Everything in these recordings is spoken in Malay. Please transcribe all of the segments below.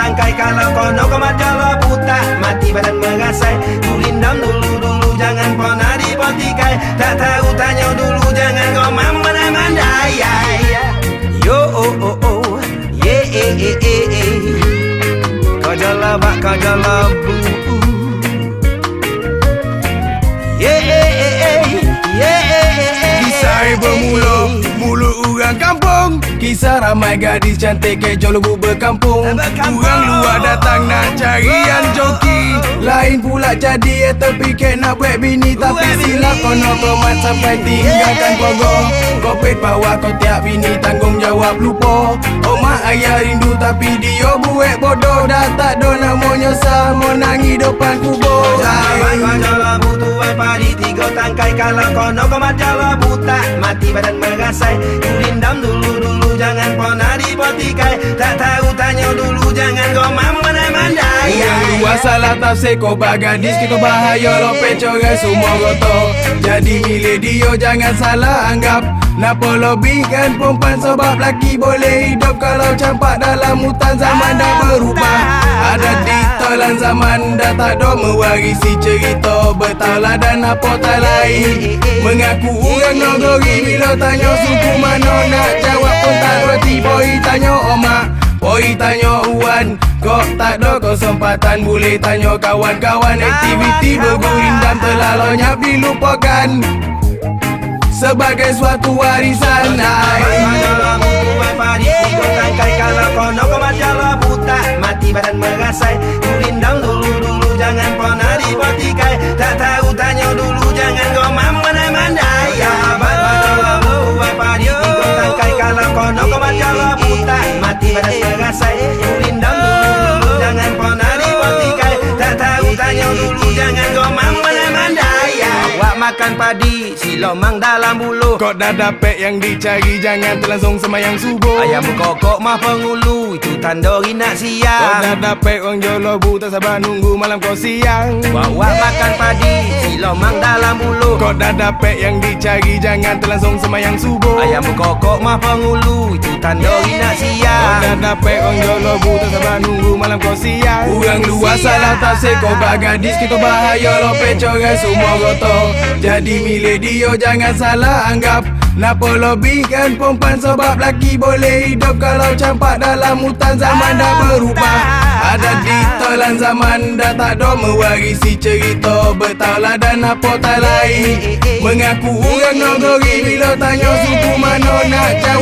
tangkai. Kalau kono kau majala buta. Mati badan mengasai kulindam dulu dulu jangan pernah dipotikai tak tahu tanya dulu jangan kau mana mana yai Kisah ramai gadis cantik ke jolobu berkampung. Orang luar datang nak cari yang joki. Lain pula jadi ya terfikir nak buat bini. Tapi silap kono komat sampai tinggalkan pogong Kau pet bawah kau tiap bini tanggungjawab lupa. Oh mak ayah rindu tapi dia buat bodoh. Dah tak ada nak mau nyesal Mau nangis depan kubur. Jalan kau padi tiga tangkai. Kalau kono kau majalah buta Mati badan merasai. Ku Jangan pernah dipotikai Tak tahu tanya luar salah tafsir kau bagadis kita bahaya lo pecoran semua goto Jadi milik dia jangan salah anggap Napa lebihkan perempuan sebab laki boleh hidup Kalau campak dalam hutan zaman dah berubah. Ada di telan zaman dah tak ada mewarisi cerita Bertauladan apa tak lain. Mengaku orang nogori bila tanya suku mana Nak jawab pun tak reti boy tanya omak Boy tanya Wan Kok tak ada kesempatan Boleh tanya kawan-kawan Aktiviti bergurindam telah lenyap dilupakan. Sebagai suatu warisan. Hai. Kau buta Mati badan merasai. Ku lindam dulu-dulu Jangan pernah dipotikai Tak tahu tanya dulu Jangan kau mandai-mandai. Padi tiga tangkai Kalau kono kau majalah buta Mati badan merasai padi Silomang dalam bulu Kok dah dapet yang dicari Jangan terlangsung semayang subuh. Ayam berkokok mah pengulu Itu tandori nak Kau siang dah dapet orang jolo bu Tak sabar nunggu malam kau siang. Bawa makan padi Silomang dalam bulu Kau dah dapet yang dicari Jangan terlangsung semayang subuh. Ayam berkokok mah pengulu Itu tandori nak Kau siang dah dapet orang jolo bu Tak sabar nunggu malam kau siang Orang luar salah tafsir Kau bagadis kita bahaya Lo pecoran semua goto Jadi milik dia jangan salah anggap Napa lebihkan perempuan sebab laki boleh hidup Kalau campak dalam hutan zaman dah berubah Ada di telan zaman dah tak ada mewarisi cerita Bertauladan apa tak lain Mengaku orang nogori bila tanya suku mana Nak jawab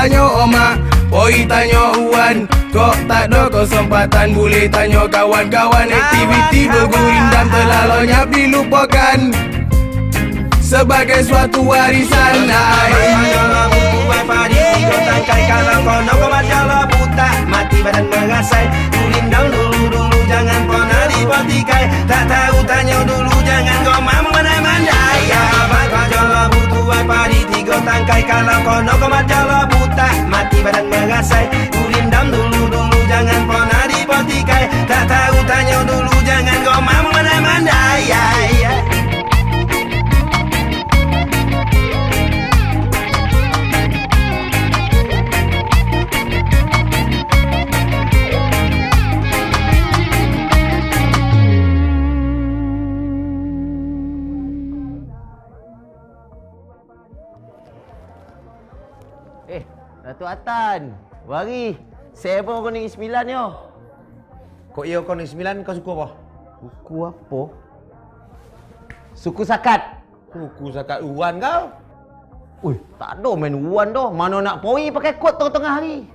tanya omak Boy tanya Wan Kok tak ada kesempatan Boleh tanya kawan-kawan. Aktiviti bergurindam telah lenyap dilupakan. Sebagai suatu warisan. Hai. Majalah buku ai padi Tiga tangkai Kalau kono kau majalah buta Mati badan merasai Ku lindang dulu-dulu Jangan pernah dipotikai Tak tahu tanya dulu Jangan kau mandai-mandai Majalah buku ai padi Tiga tangkai Kalau kono kau majalah buta Mati badan merasai Ku lindam dulu-dulu Jangan pernah dipotikai Tak tahu tanya dulu Jangan kau mandai-mandai. Eh, Datuk Atan. Wari. Saya pun orang negeri sembilan yo. Kok ia kau ni sembilan kau suku apa? Suku apa? Suku Sakat. Suku zakat uan kau. Ui, tak ada main uan dah. Mana nak poi pakai kot tengah-tengah hari.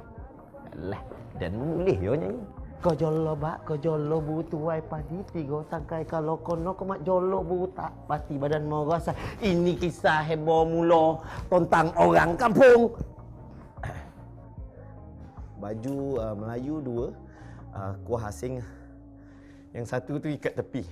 Alah, dan boleh yo nyanyi. Kau jolo bak, kau jolo butu wai padi tiga tangkai kalau kono kau mak jolo buta pasti badan mau rasa. Ini kisah heboh mula tentang orang kampung. Baju uh, Melayu dua, uh, kuah asing. Yang satu tu ikat tepi.